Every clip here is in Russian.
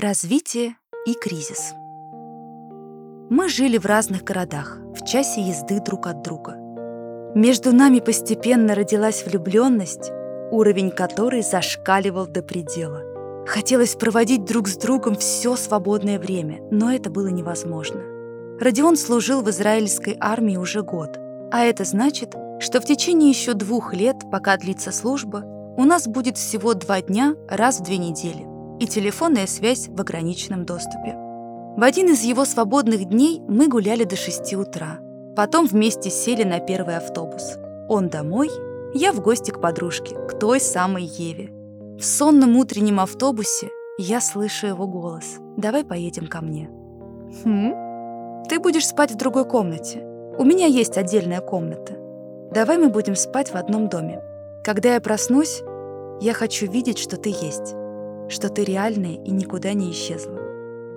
Развитие и кризис. Мы жили в разных городах, в часе езды друг от друга. Между нами постепенно родилась влюбленность, уровень которой зашкаливал до предела. Хотелось проводить друг с другом все свободное время, но это было невозможно. Родион служил в израильской армии уже год, а это значит, что в течение еще двух лет, пока длится служба, у нас будет всего два дня раз в две недели – и телефонная связь в ограниченном доступе. В один из его свободных дней мы гуляли до 6 утра. Потом вместе сели на первый автобус. Он домой, я в гости к подружке, к той самой Еве. В сонном утреннем автобусе я слышу его голос. «Давай поедем ко мне». «Хм? Ты будешь спать в другой комнате. У меня есть отдельная комната. Давай мы будем спать в одном доме. Когда я проснусь, я хочу видеть, что ты есть что ты реальная и никуда не исчезла.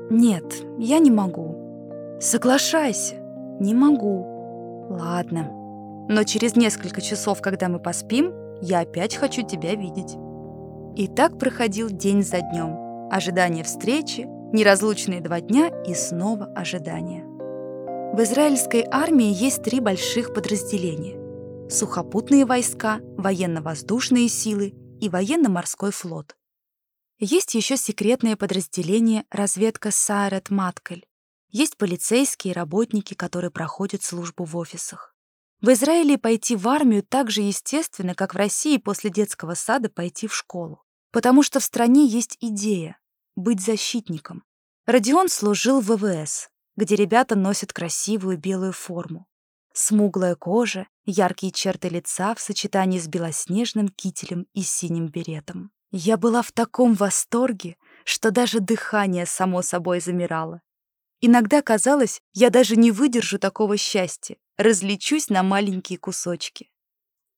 Нет, я не могу. Соглашайся. Не могу. Ладно. Но через несколько часов, когда мы поспим, я опять хочу тебя видеть. И так проходил день за днем. Ожидание встречи, неразлучные два дня и снова ожидание. В израильской армии есть три больших подразделения. Сухопутные войска, военно-воздушные силы и военно-морской флот. Есть еще секретное подразделение разведка Саарет Маткель. Есть полицейские работники, которые проходят службу в офисах. В Израиле пойти в армию так же естественно, как в России после детского сада пойти в школу. Потому что в стране есть идея — быть защитником. Родион служил в ВВС, где ребята носят красивую белую форму. Смуглая кожа, яркие черты лица в сочетании с белоснежным кителем и синим беретом. Я была в таком восторге, что даже дыхание само собой замирало. Иногда казалось, я даже не выдержу такого счастья, различусь на маленькие кусочки.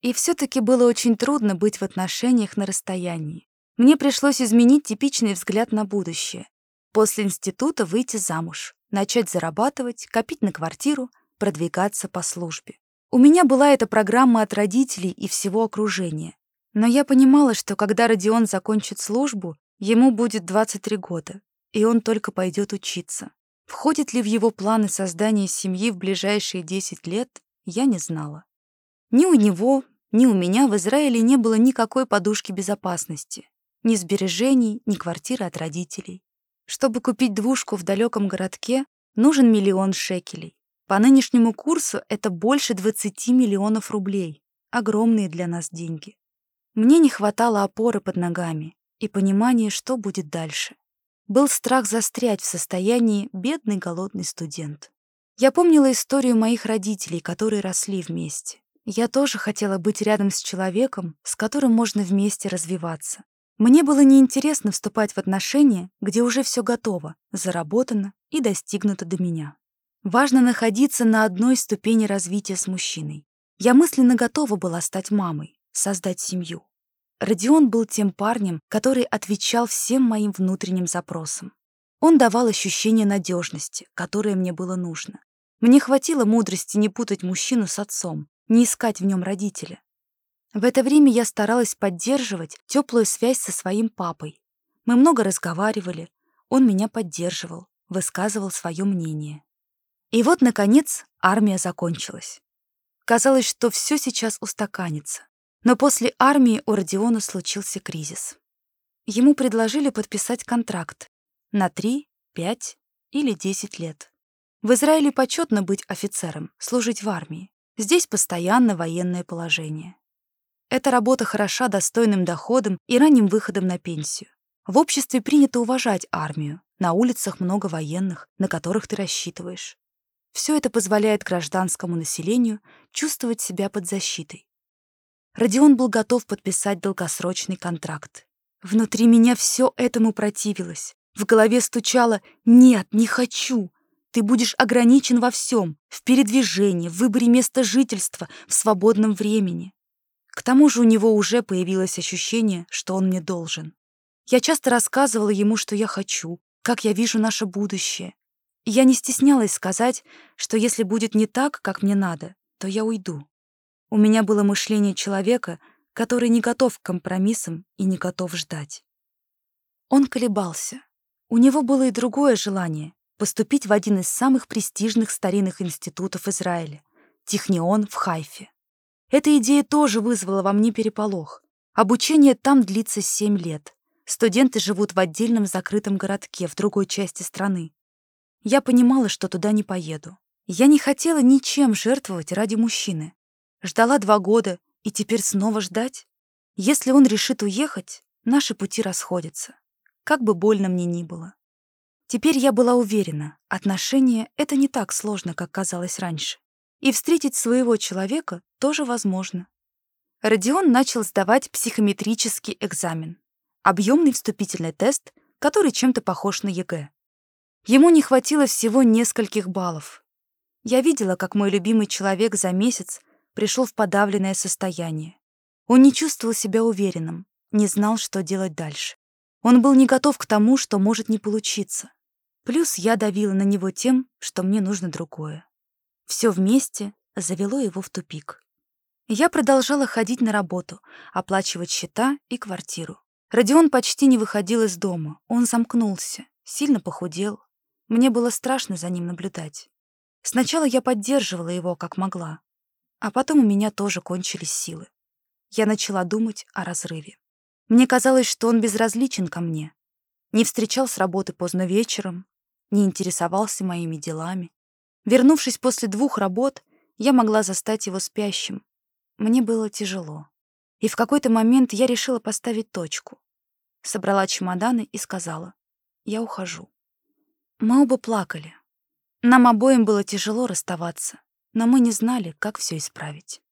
И все-таки было очень трудно быть в отношениях на расстоянии. Мне пришлось изменить типичный взгляд на будущее. После института выйти замуж, начать зарабатывать, копить на квартиру, продвигаться по службе. У меня была эта программа от родителей и всего окружения. Но я понимала, что когда Родион закончит службу, ему будет 23 года, и он только пойдет учиться. Входит ли в его планы создание семьи в ближайшие 10 лет, я не знала. Ни у него, ни у меня в Израиле не было никакой подушки безопасности, ни сбережений, ни квартиры от родителей. Чтобы купить двушку в далеком городке, нужен миллион шекелей. По нынешнему курсу это больше 20 миллионов рублей. Огромные для нас деньги. Мне не хватало опоры под ногами и понимания, что будет дальше. Был страх застрять в состоянии бедный голодный студент. Я помнила историю моих родителей, которые росли вместе. Я тоже хотела быть рядом с человеком, с которым можно вместе развиваться. Мне было неинтересно вступать в отношения, где уже все готово, заработано и достигнуто до меня. Важно находиться на одной ступени развития с мужчиной. Я мысленно готова была стать мамой, создать семью. Родион был тем парнем, который отвечал всем моим внутренним запросам. Он давал ощущение надежности, которое мне было нужно. Мне хватило мудрости не путать мужчину с отцом, не искать в нем родителя. В это время я старалась поддерживать теплую связь со своим папой. Мы много разговаривали, он меня поддерживал, высказывал свое мнение. И вот, наконец, армия закончилась. Казалось, что все сейчас устаканится. Но после армии у Родиона случился кризис. Ему предложили подписать контракт на 3, 5 или 10 лет. В Израиле почетно быть офицером, служить в армии. Здесь постоянно военное положение. Эта работа хороша достойным доходом и ранним выходом на пенсию. В обществе принято уважать армию. На улицах много военных, на которых ты рассчитываешь. Все это позволяет гражданскому населению чувствовать себя под защитой. Родион был готов подписать долгосрочный контракт. Внутри меня все этому противилось. В голове стучало «Нет, не хочу». Ты будешь ограничен во всем, в передвижении, в выборе места жительства, в свободном времени. К тому же у него уже появилось ощущение, что он мне должен. Я часто рассказывала ему, что я хочу, как я вижу наше будущее. Я не стеснялась сказать, что если будет не так, как мне надо, то я уйду. У меня было мышление человека, который не готов к компромиссам и не готов ждать. Он колебался. У него было и другое желание — поступить в один из самых престижных старинных институтов Израиля — Технион в Хайфе. Эта идея тоже вызвала во мне переполох. Обучение там длится семь лет. Студенты живут в отдельном закрытом городке в другой части страны. Я понимала, что туда не поеду. Я не хотела ничем жертвовать ради мужчины. Ждала два года, и теперь снова ждать? Если он решит уехать, наши пути расходятся. Как бы больно мне ни было. Теперь я была уверена, отношения — это не так сложно, как казалось раньше. И встретить своего человека тоже возможно. Родион начал сдавать психометрический экзамен. Объемный вступительный тест, который чем-то похож на ЕГЭ. Ему не хватило всего нескольких баллов. Я видела, как мой любимый человек за месяц пришел в подавленное состояние. Он не чувствовал себя уверенным, не знал, что делать дальше. Он был не готов к тому, что может не получиться. Плюс я давила на него тем, что мне нужно другое. Все вместе завело его в тупик. Я продолжала ходить на работу, оплачивать счета и квартиру. Родион почти не выходил из дома, он замкнулся, сильно похудел. Мне было страшно за ним наблюдать. Сначала я поддерживала его, как могла, а потом у меня тоже кончились силы. Я начала думать о разрыве. Мне казалось, что он безразличен ко мне. Не встречал с работы поздно вечером, не интересовался моими делами. Вернувшись после двух работ, я могла застать его спящим. Мне было тяжело. И в какой-то момент я решила поставить точку собрала чемоданы и сказала, «Я ухожу». Мы оба плакали. Нам обоим было тяжело расставаться, но мы не знали, как все исправить.